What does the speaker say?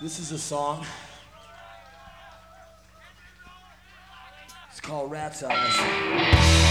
This is a song. It's called Rat's Eyes.